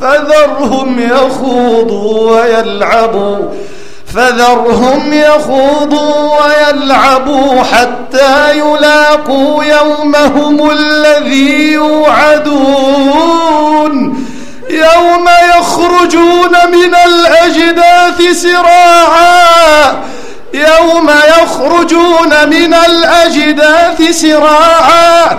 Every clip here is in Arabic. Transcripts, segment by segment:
فذرهم يخوضوا ويلعبوا فذرهم يخوضوا ويلعبوا حتى يلاقوا يومهم الذي يوعدون. يوم يخرجون من الأجداث سراعا. يوم يخرجون من الأجداث سراعا.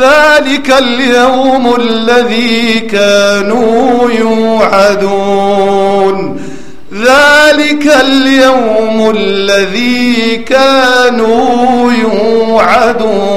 ذلك اليوم الذي كانوا يوعدون. ذلك اليوم الذي كانوا يوعدون.